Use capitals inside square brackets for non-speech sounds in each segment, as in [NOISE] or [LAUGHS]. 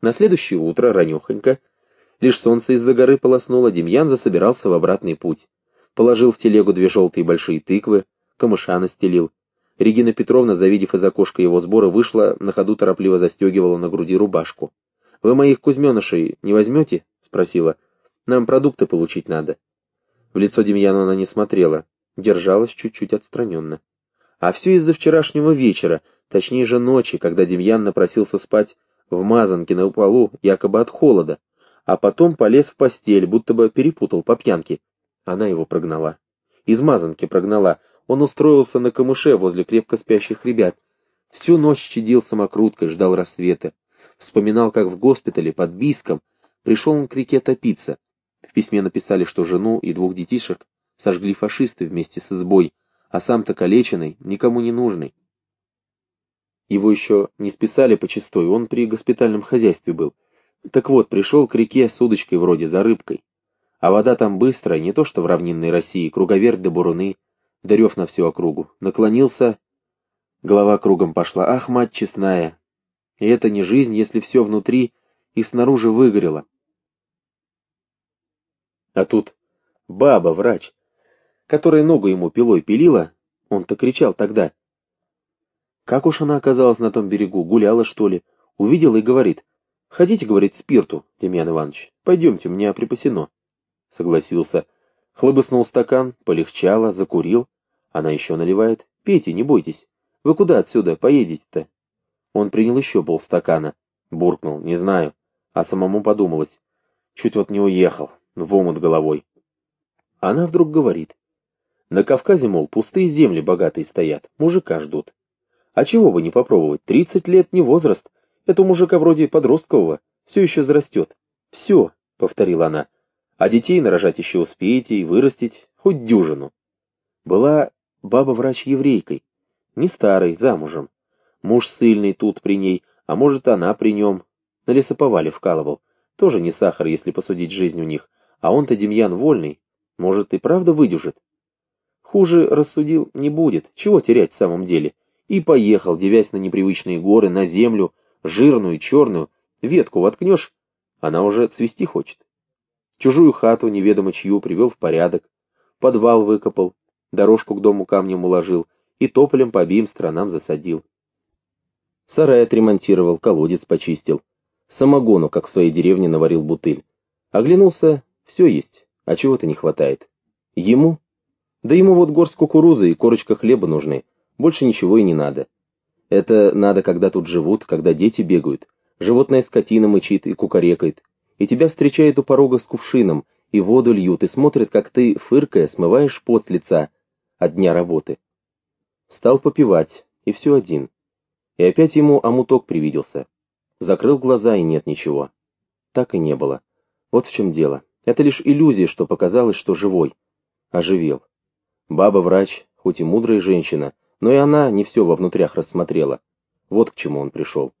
На следующее утро, ранехонько, лишь солнце из-за горы полоснуло, Демьян засобирался в обратный путь. Положил в телегу две желтые большие тыквы, камыша настелил. Регина Петровна, завидев из окошка его сбора, вышла, на ходу торопливо застегивала на груди рубашку. «Вы моих кузьменышей не возьмете?» — спросила. «Нам продукты получить надо». В лицо Демьяну она не смотрела, держалась чуть-чуть отстраненно. А все из-за вчерашнего вечера, точнее же ночи, когда Демьян напросился спать в мазанке на полу, якобы от холода, а потом полез в постель, будто бы перепутал по пьянке. Она его прогнала. Из мазанки прогнала. Он устроился на камыше возле крепко спящих ребят. Всю ночь чадил самокруткой, ждал рассвета. Вспоминал, как в госпитале под Биском пришел он к реке топиться. В письме написали, что жену и двух детишек сожгли фашисты вместе с избой, а сам-то калеченный, никому не нужный. Его еще не списали почастой, он при госпитальном хозяйстве был. Так вот, пришел к реке с удочкой вроде за рыбкой. А вода там быстрая, не то что в равнинной России, круговерть до буруны, дарев на всю округу. Наклонился, голова кругом пошла. Ах, мать честная! И это не жизнь, если все внутри и снаружи выгорело. А тут баба, врач, которая ногу ему пилой пилила, он-то кричал тогда. Как уж она оказалась на том берегу, гуляла, что ли, увидела и говорит. «Хотите, — говорит, — спирту, Демьян Иванович, пойдемте, у меня припасено». Согласился. Хлобыснул стакан, полегчало, закурил. Она еще наливает. «Пейте, не бойтесь. Вы куда отсюда поедете-то?» Он принял еще полстакана. Буркнул, не знаю. А самому подумалось. Чуть вот не уехал, в омут головой. Она вдруг говорит. На Кавказе, мол, пустые земли богатые стоят, мужика ждут. А чего бы не попробовать, тридцать лет не возраст, это мужика вроде подросткового, все еще зарастет. Все, повторила она, а детей нарожать еще успеете и вырастить, хоть дюжину. Была баба-врач еврейкой, не старой, замужем. Муж сильный тут при ней, а может она при нем. На лесоповале вкалывал. Тоже не сахар, если посудить жизнь у них. А он-то Демьян вольный. Может и правда выдюжит. Хуже, рассудил, не будет, чего терять в самом деле. И поехал, девясь на непривычные горы, на землю, жирную черную, ветку воткнешь, она уже цвести хочет. Чужую хату, неведомо чью, привел в порядок, подвал выкопал, дорожку к дому камнем уложил и тополем по обеим сторонам засадил. Сарай отремонтировал, колодец почистил. Самогону, как в своей деревне, наварил бутыль. Оглянулся, все есть, а чего-то не хватает. Ему да ему вот горсть кукурузы и корочка хлеба нужны, больше ничего и не надо. Это надо, когда тут живут, когда дети бегают, животная скотина мычит и кукарекает, и тебя встречает у порога с кувшином, и воду льют, и смотрят, как ты, фыркая, смываешь пот с лица от дня работы. Стал попивать, и все один. И опять ему омуток привиделся. Закрыл глаза, и нет ничего. Так и не было. Вот в чем дело. Это лишь иллюзия, что показалось, что живой. Оживел. Баба-врач, хоть и мудрая женщина, но и она не все во внутрях рассмотрела. Вот к чему он пришел.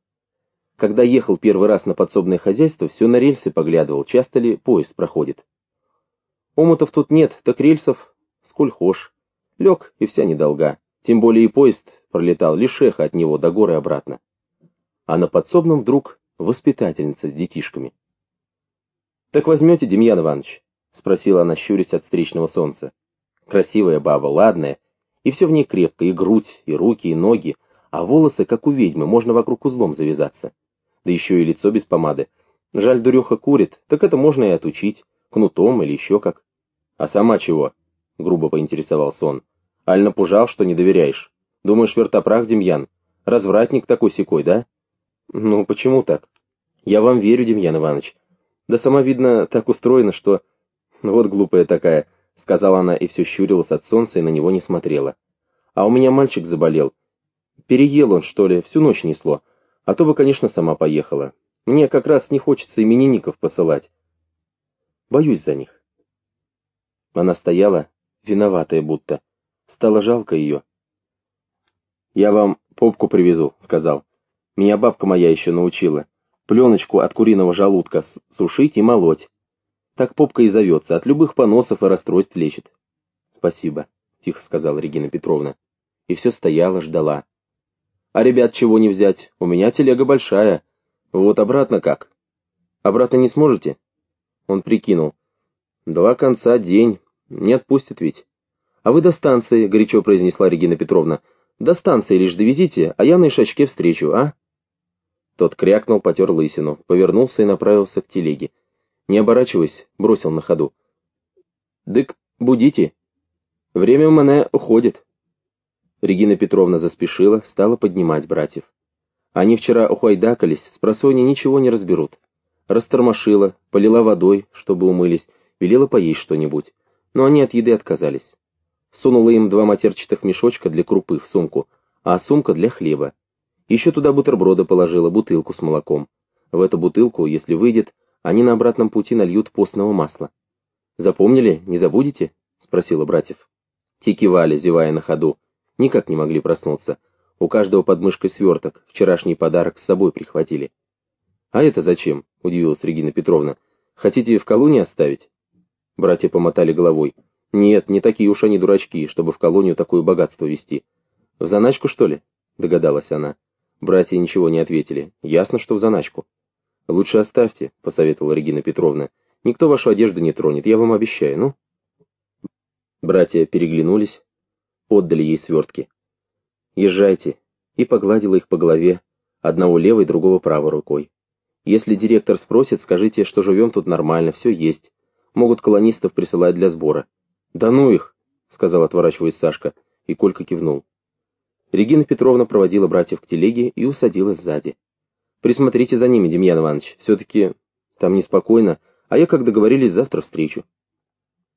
Когда ехал первый раз на подсобное хозяйство, все на рельсы поглядывал, часто ли поезд проходит. Омутов тут нет, так рельсов сколь хошь. Лег, и вся недолга. Тем более и поезд пролетал лишь эхо от него до горы обратно. А на подсобном вдруг воспитательница с детишками. «Так возьмете, Демьян Иванович?» — спросила она, щурясь от встречного солнца. Красивая баба, ладная, и все в ней крепко, и грудь, и руки, и ноги, а волосы, как у ведьмы, можно вокруг узлом завязаться. Да еще и лицо без помады. Жаль, дуреха курит, так это можно и отучить, кнутом или еще как. А сама чего? Грубо поинтересовался он. Аль напужал, что не доверяешь. Думаешь, вертопрах, Демьян? Развратник такой секой, да? Ну, почему так? Я вам верю, Демьян Иванович. Да сама, видно, так устроена, что... Вот глупая такая сказала она и все щурилась от солнца и на него не смотрела. «А у меня мальчик заболел. Переел он, что ли, всю ночь несло. А то бы, конечно, сама поехала. Мне как раз не хочется именинников посылать. Боюсь за них». Она стояла, виноватая будто. Стало жалко ее. «Я вам попку привезу», — сказал. «Меня бабка моя еще научила. Пленочку от куриного желудка сушить и молоть. Так попка и зовется, от любых поносов и расстройств лечит. Спасибо, тихо сказала Регина Петровна. И все стояла, ждала. А ребят чего не взять? У меня телега большая. Вот обратно как? Обратно не сможете? Он прикинул. Два конца день. Не отпустят ведь. А вы до станции, горячо произнесла Регина Петровна. До станции лишь довезите, а я на Ишачке встречу, а? Тот крякнул, потер лысину, повернулся и направился к телеге. Не оборачиваясь, бросил на ходу. «Дык, будите. Время меня уходит». Регина Петровна заспешила, стала поднимать братьев. Они вчера ухайдакались, с просони ничего не разберут. Растормошила, полила водой, чтобы умылись, велела поесть что-нибудь. Но они от еды отказались. Сунула им два матерчатых мешочка для крупы в сумку, а сумка для хлеба. Еще туда бутерброда положила, бутылку с молоком. В эту бутылку, если выйдет, они на обратном пути нальют постного масла. «Запомнили? Не забудете?» — спросила братьев. Те кивали, зевая на ходу. Никак не могли проснуться. У каждого под мышкой сверток, вчерашний подарок с собой прихватили. «А это зачем?» — удивилась Регина Петровна. «Хотите в колонии оставить?» Братья помотали головой. «Нет, не такие уж они дурачки, чтобы в колонию такое богатство вести. В заначку, что ли?» — догадалась она. Братья ничего не ответили. «Ясно, что в заначку». «Лучше оставьте», — посоветовала Регина Петровна. «Никто вашу одежду не тронет, я вам обещаю, ну?» Братья переглянулись, отдали ей свертки. «Езжайте», и погладила их по голове, одного левой, другого правой рукой. «Если директор спросит, скажите, что живем тут нормально, все есть. Могут колонистов присылать для сбора». «Да ну их!» — сказал, отворачиваясь Сашка, и Колька кивнул. Регина Петровна проводила братьев к телеге и усадилась сзади. «Присмотрите за ними, Демьян Иванович, все-таки там неспокойно, а я, как договорились, завтра встречу».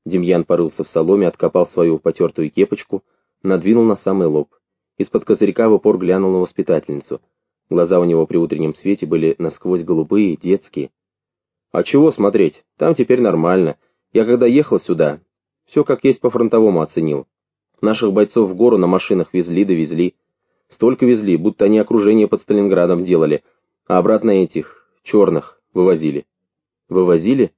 Демьян порылся в соломе, откопал свою потертую кепочку, надвинул на самый лоб. Из-под козырька в упор глянул на воспитательницу. Глаза у него при утреннем свете были насквозь голубые, детские. «А чего смотреть? Там теперь нормально. Я когда ехал сюда, все как есть по-фронтовому оценил. Наших бойцов в гору на машинах везли-довезли. Столько везли, будто они окружение под Сталинградом делали, а обратно этих, черных, вывозили». «Вывозили?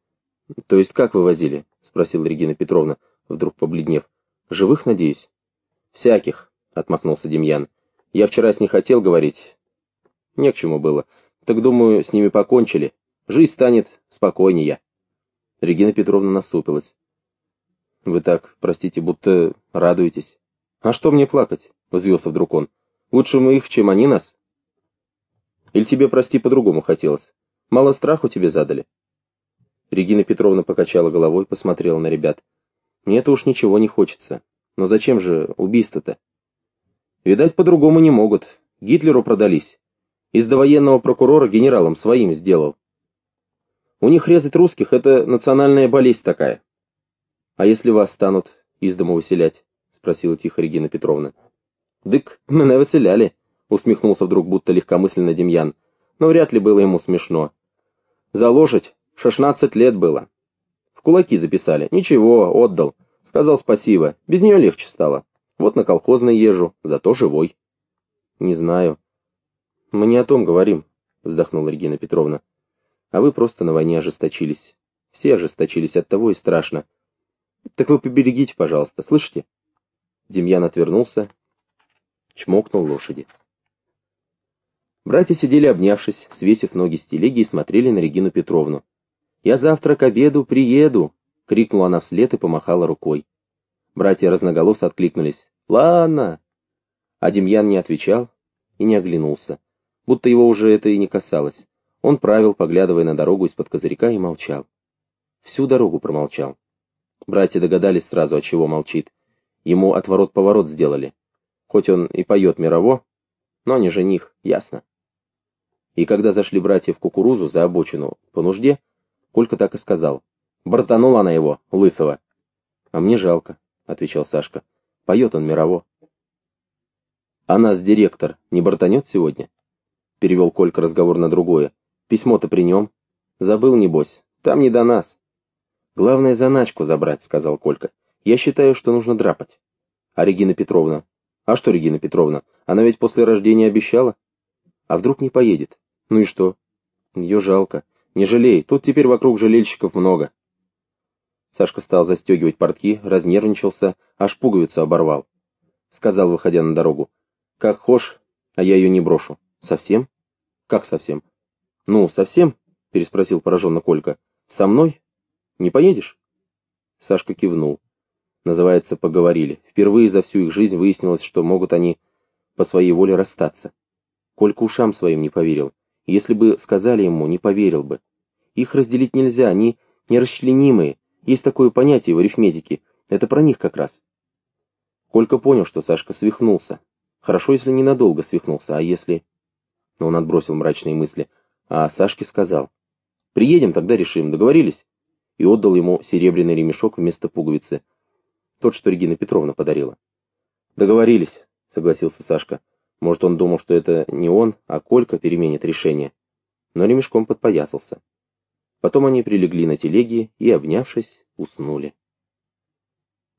То есть как вывозили?» — спросила Регина Петровна, вдруг побледнев. «Живых, надеюсь?» «Всяких», — отмахнулся Демьян. «Я вчера с ней хотел говорить. Не к чему было. Так, думаю, с ними покончили. Жизнь станет спокойнее». Регина Петровна насупилась. «Вы так, простите, будто радуетесь». «А что мне плакать?» — взвился вдруг он. «Лучше мы их, чем они нас». «Или тебе, прости, по-другому хотелось? Мало страху тебе задали?» Регина Петровна покачала головой, посмотрела на ребят. «Мне-то уж ничего не хочется. Но зачем же убийство-то?» Видать, по-другому не могут. Гитлеру продались. Из довоенного прокурора генералом своим сделал. У них резать русских — это национальная болезнь такая. А если вас станут из дома выселять? — спросила тихо Регина Петровна. «Дык, [LAUGHS] меня выселяли», — усмехнулся вдруг будто легкомысленно Демьян. Но вряд ли было ему смешно. «За лошадь шестнадцать лет было. В кулаки записали. Ничего, отдал. Сказал спасибо. Без нее легче стало. Вот на колхозной езжу, зато живой. Не знаю. Мы не о том говорим, вздохнула Регина Петровна. А вы просто на войне ожесточились. Все ожесточились от того и страшно. Так вы поберегите, пожалуйста, слышите? Демьян отвернулся, чмокнул лошади. Братья сидели обнявшись, свесив ноги с телеги и смотрели на Регину Петровну. «Я завтра к обеду приеду!» — крикнула она вслед и помахала рукой. Братья разноголосо откликнулись. «Ладно». А Демьян не отвечал и не оглянулся, будто его уже это и не касалось. Он правил, поглядывая на дорогу из-под козырька, и молчал. Всю дорогу промолчал. Братья догадались сразу, от чего молчит. Ему отворот-поворот сделали. Хоть он и поет мирово, но не жених, ясно. И когда зашли братья в кукурузу за обочину по нужде, Колька так и сказал. Бортанула она его, лысого. А мне жалко. — отвечал Сашка. «Поет он мирово». «А нас директор не бортанет сегодня?» Перевел Колька разговор на другое. «Письмо-то при нем. Забыл, небось. Там не до нас». «Главное, заначку забрать», — сказал Колька. «Я считаю, что нужно драпать». «А Регина Петровна?» «А что Регина Петровна? Она ведь после рождения обещала?» «А вдруг не поедет? Ну и что?» «Ее жалко. Не жалей, тут теперь вокруг жалельщиков много». Сашка стал застегивать портки, разнервничался, аж пуговицу оборвал. Сказал, выходя на дорогу. «Как хошь, а я ее не брошу». «Совсем?» «Как совсем?» «Ну, совсем?» — переспросил пораженно Колька. «Со мной? Не поедешь?» Сашка кивнул. Называется, поговорили. Впервые за всю их жизнь выяснилось, что могут они по своей воле расстаться. Колька ушам своим не поверил. Если бы сказали ему, не поверил бы. Их разделить нельзя, они нерасчленимые. Есть такое понятие в арифметике. Это про них как раз. Колька понял, что Сашка свихнулся. Хорошо, если ненадолго свихнулся, а если... Но он отбросил мрачные мысли. А Сашке сказал. «Приедем, тогда решим. Договорились?» И отдал ему серебряный ремешок вместо пуговицы. Тот, что Регина Петровна подарила. «Договорились», — согласился Сашка. Может, он думал, что это не он, а Колька переменит решение. Но ремешком подпоясался. Потом они прилегли на телеге и, обнявшись, уснули.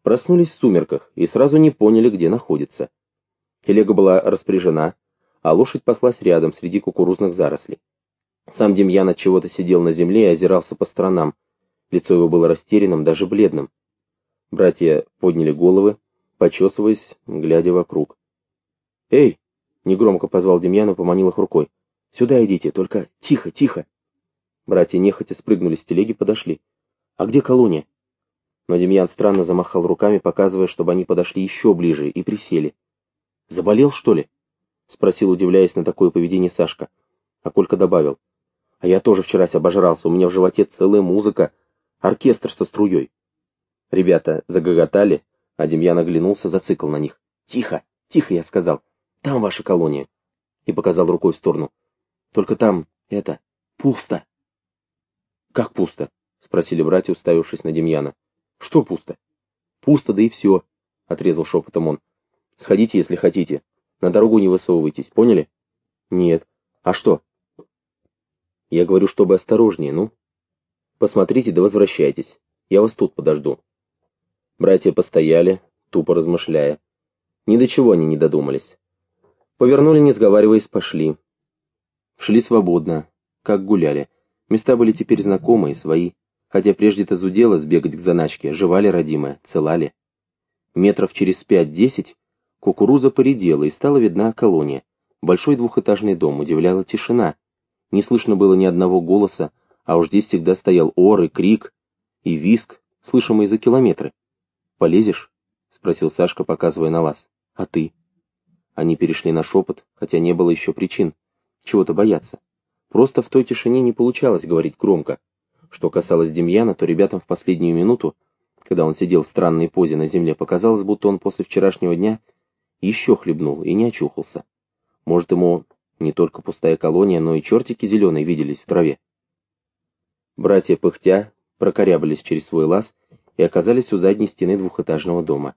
Проснулись в сумерках и сразу не поняли, где находится. Телега была распряжена, а лошадь паслась рядом среди кукурузных зарослей. Сам Демьян от чего-то сидел на земле и озирался по сторонам. Лицо его было растерянным, даже бледным. Братья подняли головы, почесываясь, глядя вокруг. «Эй!» Негромко позвал Демьян и поманил их рукой. «Сюда идите, только тихо, тихо!» Братья нехотя спрыгнули с телеги, подошли. «А где колония?» Но Демьян странно замахал руками, показывая, чтобы они подошли еще ближе, и присели. «Заболел, что ли?» — спросил, удивляясь на такое поведение Сашка. А Колька добавил. «А я тоже вчерась обожрался, у меня в животе целая музыка, оркестр со струей». Ребята загоготали, а Демьян оглянулся, зацикл на них. «Тихо, тихо!» — я сказал. Там ваша колония. И показал рукой в сторону. Только там, это, пусто. Как пусто? Спросили братья, уставившись на Демьяна. Что пусто? Пусто, да и все, отрезал шепотом он. Сходите, если хотите. На дорогу не высовывайтесь, поняли? Нет. А что? Я говорю, чтобы осторожнее, ну. Посмотрите да возвращайтесь. Я вас тут подожду. Братья постояли, тупо размышляя. Ни до чего они не додумались. Повернули, не сговариваясь, пошли. Шли свободно, как гуляли. Места были теперь знакомые, свои. Хотя прежде-то зудело сбегать к заначке, жевали родимая, целали. Метров через пять-десять кукуруза поредела, и стала видна колония. Большой двухэтажный дом, удивляла тишина. Не слышно было ни одного голоса, а уж здесь всегда стоял ор и крик, и виск, слышимый за километры. «Полезешь?» — спросил Сашка, показывая на лаз. «А ты?» Они перешли на шепот, хотя не было еще причин. Чего-то бояться. Просто в той тишине не получалось говорить громко. Что касалось Демьяна, то ребятам в последнюю минуту, когда он сидел в странной позе на земле, показалось, будто он после вчерашнего дня еще хлебнул и не очухался. Может, ему не только пустая колония, но и чертики зеленые виделись в траве. Братья пыхтя прокорябались через свой лаз и оказались у задней стены двухэтажного дома.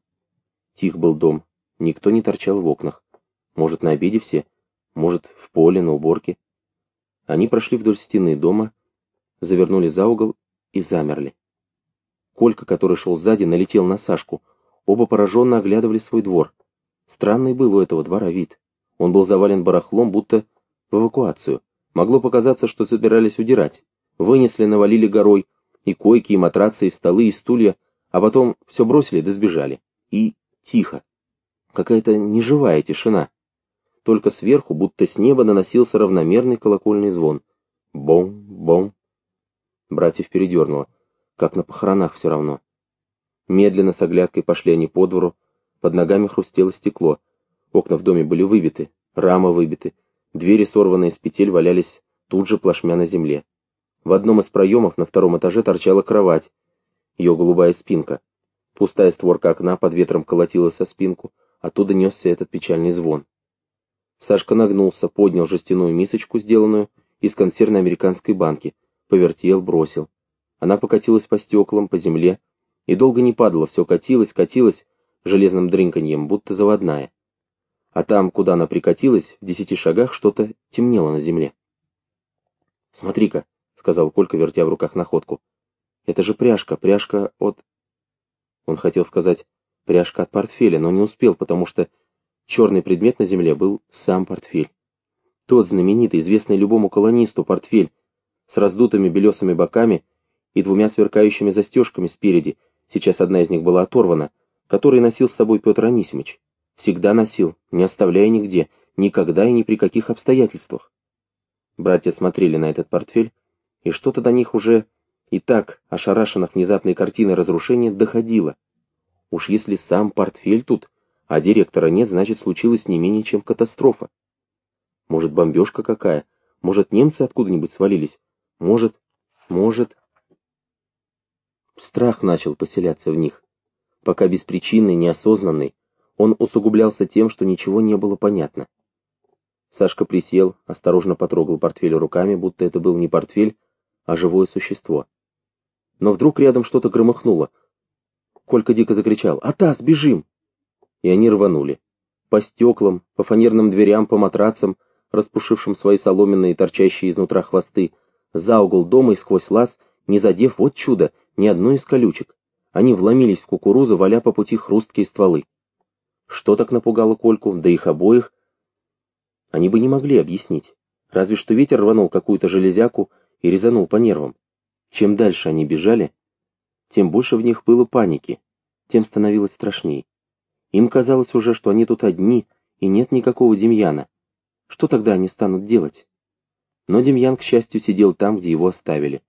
Тих был дом, никто не торчал в окнах. Может, на обеде все, может, в поле, на уборке. Они прошли вдоль стены дома, завернули за угол и замерли. Колька, который шел сзади, налетел на Сашку. Оба пораженно оглядывали свой двор. Странный был у этого двора вид. Он был завален барахлом, будто в эвакуацию. Могло показаться, что собирались удирать. Вынесли, навалили горой, и койки, и матрацы, и столы, и стулья, а потом все бросили да сбежали. И тихо. Какая-то неживая тишина. Только сверху, будто с неба, наносился равномерный колокольный звон. Бом-бом. Братьев передернуло. Как на похоронах все равно. Медленно с оглядкой пошли они по двору. Под ногами хрустело стекло. Окна в доме были выбиты, рамы выбиты. Двери, сорванные с петель, валялись тут же плашмя на земле. В одном из проемов на втором этаже торчала кровать. Ее голубая спинка. Пустая створка окна под ветром колотилась со спинку. Оттуда несся этот печальный звон. Сашка нагнулся, поднял жестяную мисочку, сделанную из консервной американской банки, повертел, бросил. Она покатилась по стеклам, по земле, и долго не падала, все катилась, катилась железным дрынканьем, будто заводная. А там, куда она прикатилась, в десяти шагах что-то темнело на земле. «Смотри-ка», — сказал Колька, вертя в руках находку. «Это же пряжка, пряжка от...» Он хотел сказать «пряжка от портфеля», но не успел, потому что Черный предмет на земле был сам портфель. Тот знаменитый, известный любому колонисту портфель с раздутыми белесыми боками и двумя сверкающими застежками спереди, сейчас одна из них была оторвана, который носил с собой Петр Анисимович. Всегда носил, не оставляя нигде, никогда и ни при каких обстоятельствах. Братья смотрели на этот портфель, и что-то до них уже и так, ошарашенных внезапной картиной разрушения, доходило. Уж если сам портфель тут, а директора нет, значит, случилось не менее чем катастрофа. Может, бомбежка какая? Может, немцы откуда-нибудь свалились? Может, может... Страх начал поселяться в них. Пока беспричинный, неосознанный, он усугублялся тем, что ничего не было понятно. Сашка присел, осторожно потрогал портфель руками, будто это был не портфель, а живое существо. Но вдруг рядом что-то громыхнуло. Колька дико закричал «Атас, бежим!» И они рванули. По стеклам, по фанерным дверям, по матрацам, распушившим свои соломенные, торчащие изнутра хвосты, за угол дома и сквозь лаз, не задев, вот чудо, ни одной из колючек. Они вломились в кукурузу, валя по пути хрусткие стволы. Что так напугало Кольку, да их обоих, они бы не могли объяснить. Разве что ветер рванул какую-то железяку и резанул по нервам. Чем дальше они бежали, тем больше в них было паники, тем становилось страшней. Им казалось уже, что они тут одни, и нет никакого Демьяна. Что тогда они станут делать? Но Демьян, к счастью, сидел там, где его оставили.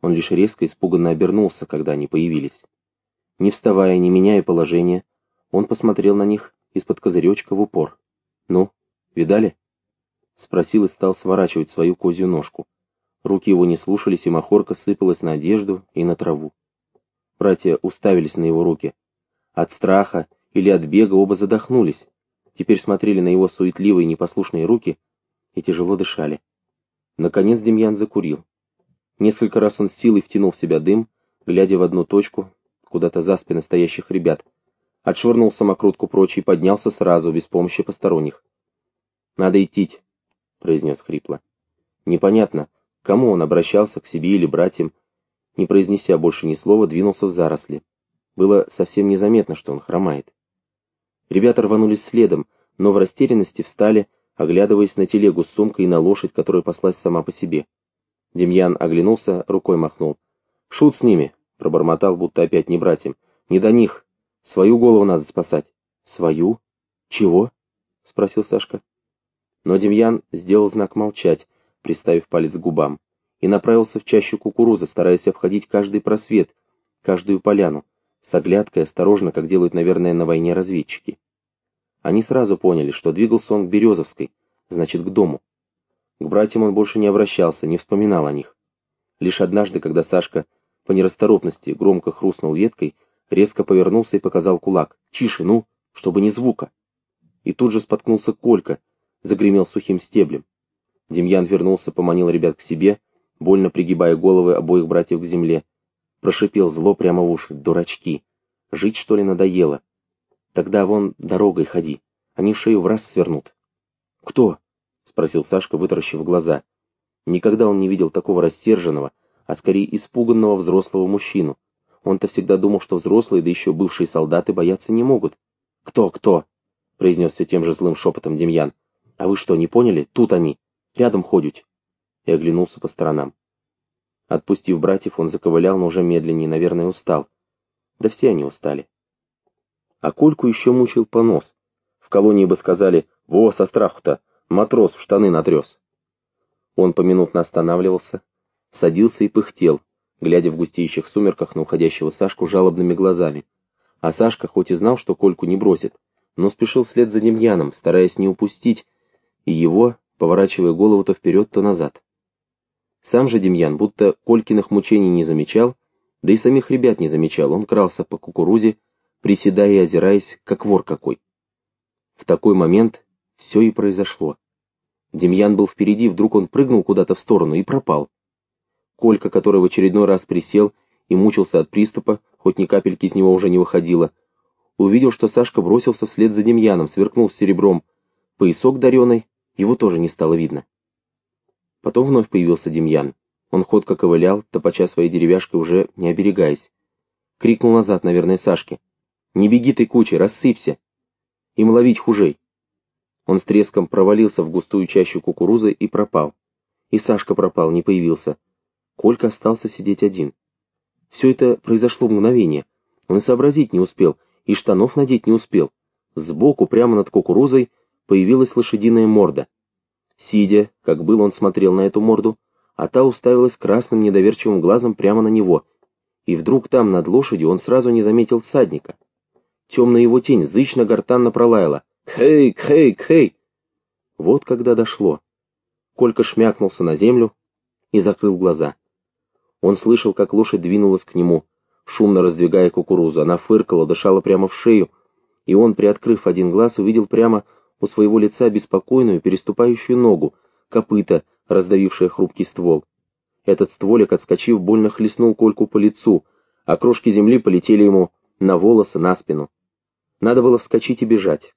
Он лишь резко испуганно обернулся, когда они появились. Не вставая, не меняя положения, он посмотрел на них из-под козыречка в упор. «Ну, видали?» Спросил и стал сворачивать свою козью ножку. Руки его не слушались, и махорка сыпалась на одежду и на траву. Братья уставились на его руки. От страха или от бега оба задохнулись. Теперь смотрели на его суетливые непослушные руки и тяжело дышали. Наконец Демьян закурил. Несколько раз он силой втянул в себя дым, глядя в одну точку, куда-то за спины стоящих ребят. Отшвырнул самокрутку прочь и поднялся сразу, без помощи посторонних. «Надо идти», — произнес хрипло. Непонятно, к кому он обращался, к себе или братьям. Не произнеся больше ни слова, двинулся в заросли. Было совсем незаметно, что он хромает. Ребята рванулись следом, но в растерянности встали, оглядываясь на телегу с сумкой и на лошадь, которая паслась сама по себе. Демьян оглянулся, рукой махнул. «Шут с ними!» — пробормотал, будто опять не братьям. «Не до них! Свою голову надо спасать!» «Свою? Чего?» — спросил Сашка. Но Демьян сделал знак молчать, приставив палец к губам, и направился в чащу кукурузы, стараясь обходить каждый просвет, каждую поляну, с оглядкой осторожно, как делают, наверное, на войне разведчики. Они сразу поняли, что двигался он к Березовской, значит, к дому. К братьям он больше не обращался, не вспоминал о них. Лишь однажды, когда Сашка по нерасторопности громко хрустнул веткой, резко повернулся и показал кулак. «Тише, ну, чтобы ни звука!» И тут же споткнулся Колька, загремел сухим стеблем. Демьян вернулся, поманил ребят к себе, больно пригибая головы обоих братьев к земле. Прошипел зло прямо в уши. «Дурачки! Жить, что ли, надоело? Тогда вон дорогой ходи, они шею в раз свернут». «Кто?» — спросил Сашка, вытаращив глаза. Никогда он не видел такого рассерженного, а скорее испуганного взрослого мужчину. Он-то всегда думал, что взрослые, да еще бывшие солдаты, бояться не могут. «Кто, кто?» — произнес все тем же злым шепотом Демьян. «А вы что, не поняли? Тут они. Рядом ходят». И оглянулся по сторонам. Отпустив братьев, он заковылял, но уже медленнее, наверное, устал. Да все они устали. А Кольку еще мучил понос. В колонии бы сказали «Во, со страху-то, матрос в штаны натрес». Он поминутно останавливался, садился и пыхтел, глядя в густеющих сумерках на уходящего Сашку жалобными глазами. А Сашка хоть и знал, что Кольку не бросит, но спешил вслед за Демьяном, стараясь не упустить и его, поворачивая голову то вперед, то назад. Сам же Демьян будто Колькиных мучений не замечал, да и самих ребят не замечал, он крался по кукурузе, приседая и озираясь, как вор какой. В такой момент все и произошло. Демьян был впереди, вдруг он прыгнул куда-то в сторону и пропал. Колька, который в очередной раз присел и мучился от приступа, хоть ни капельки из него уже не выходило, увидел, что Сашка бросился вслед за Демьяном, сверкнул серебром поясок дареный, его тоже не стало видно. Потом вновь появился Демьян. Он ходко ковылял, топача своей деревяшкой, уже не оберегаясь. Крикнул назад, наверное, Сашке. «Не беги ты, кучей, рассыпься! Им ловить хужей!» Он с треском провалился в густую чащу кукурузы и пропал. И Сашка пропал, не появился. Колька остался сидеть один. Все это произошло в мгновение. Он сообразить не успел, и штанов надеть не успел. Сбоку, прямо над кукурузой, появилась лошадиная морда. Сидя, как был, он смотрел на эту морду, а та уставилась красным недоверчивым глазом прямо на него. И вдруг там, над лошадью, он сразу не заметил всадника. Темная его тень зычно гортанно пролаяла. «Хей, хей, хей!» Вот когда дошло. Колька шмякнулся на землю и закрыл глаза. Он слышал, как лошадь двинулась к нему, шумно раздвигая кукурузу. Она фыркала, дышала прямо в шею, и он, приоткрыв один глаз, увидел прямо у своего лица беспокойную переступающую ногу, копыта, раздавившее хрупкий ствол. Этот стволик, отскочив, больно хлестнул Кольку по лицу, а крошки земли полетели ему на волосы, на спину. Надо было вскочить и бежать.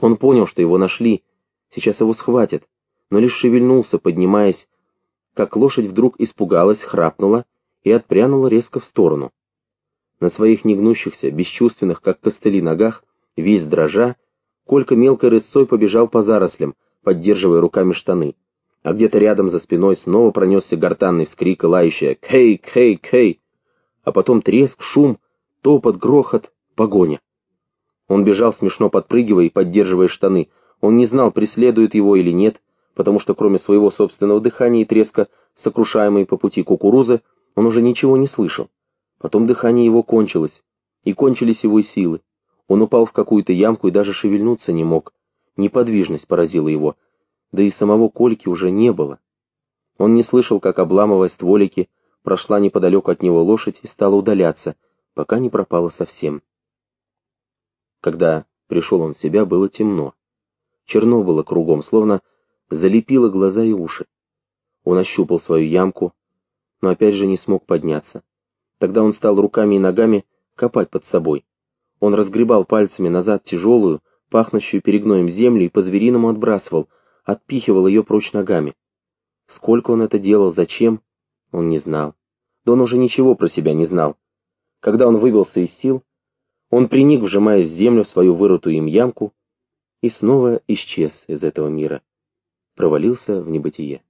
Он понял, что его нашли, сейчас его схватят, но лишь шевельнулся, поднимаясь, как лошадь вдруг испугалась, храпнула и отпрянула резко в сторону. На своих негнущихся, бесчувственных, как костыли, ногах, весь дрожа, Колька мелкой рысцой побежал по зарослям, поддерживая руками штаны. А где-то рядом за спиной снова пронесся гортанный вскрик и лающая «Кей, кей, кей!» А потом треск, шум, топот, грохот, погоня. Он бежал, смешно подпрыгивая и поддерживая штаны. Он не знал, преследует его или нет, потому что кроме своего собственного дыхания и треска, сокрушаемой по пути кукурузы, он уже ничего не слышал. Потом дыхание его кончилось, и кончились его силы. Он упал в какую-то ямку и даже шевельнуться не мог. Неподвижность поразила его, да и самого Кольки уже не было. Он не слышал, как, обламывая стволики, прошла неподалеку от него лошадь и стала удаляться, пока не пропала совсем. Когда пришел он в себя, было темно. Черно было кругом, словно залепило глаза и уши. Он ощупал свою ямку, но опять же не смог подняться. Тогда он стал руками и ногами копать под собой. Он разгребал пальцами назад тяжелую, пахнущую перегноем землю и по-звериному отбрасывал, отпихивал ее прочь ногами. Сколько он это делал, зачем, он не знал. Да он уже ничего про себя не знал. Когда он выбился из сил, он приник, вжимая в землю свою вырытую им ямку, и снова исчез из этого мира провалился в небытие.